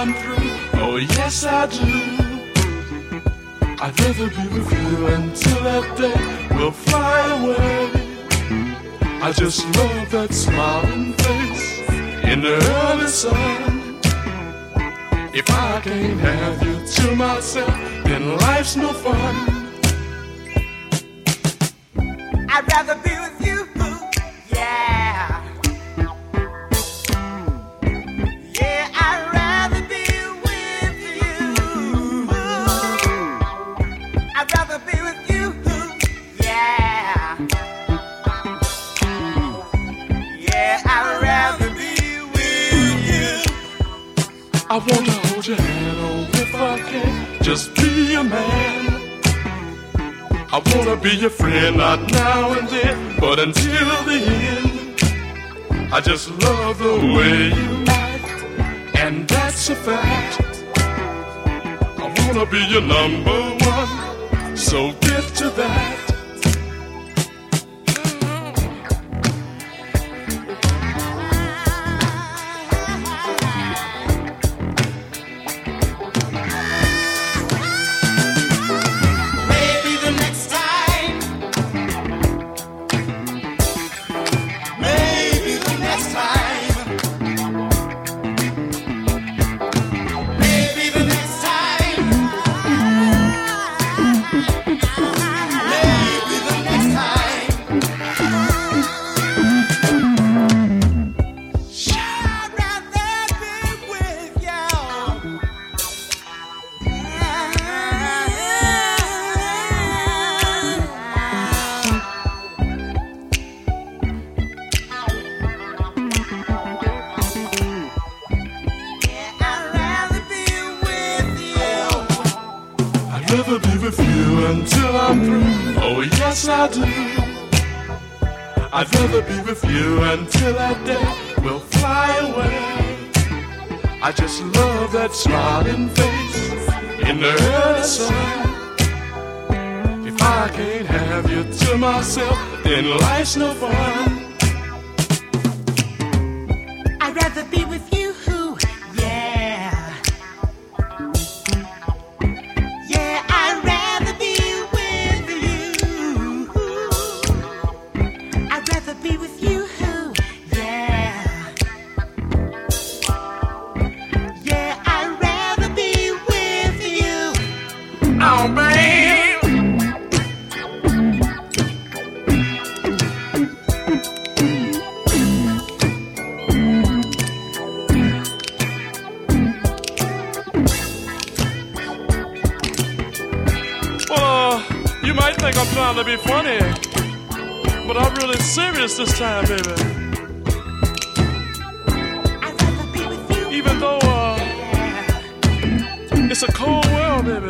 Through. Oh, yes, I do. I'd rather be with you until that day we'll fly away. I just love that smiling face in the early sun. If I can't have you to myself, then life's no fun. I'd rather be I wanna hold your hand, oh, if I can, just be a man. I wanna be your friend, not now and then, but until the end. I just love the way you act, and that's a fact. I wanna be your number one, so get to that. Until I'm through. Oh, yes, I do. I'd rather be with you until that day will fly away. I just love that smiling face in the early sun. If I can't have you to myself, then life's no fun. You might think I'm trying to be funny, but I'm really serious this time, baby. I'd rather be with you, Even though uh, it's a cold world, baby,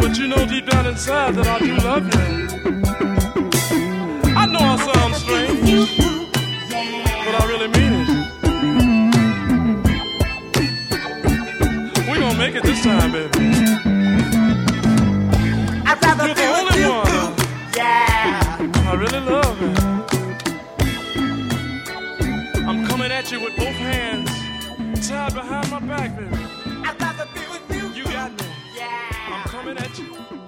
but you know deep down inside that I do love you. I know I sound strange, but. I really mean it. We gonna make it this time, baby. you with both hands tied behind my back, baby. I got rather be with you. You got me. Yeah. I'm coming at you.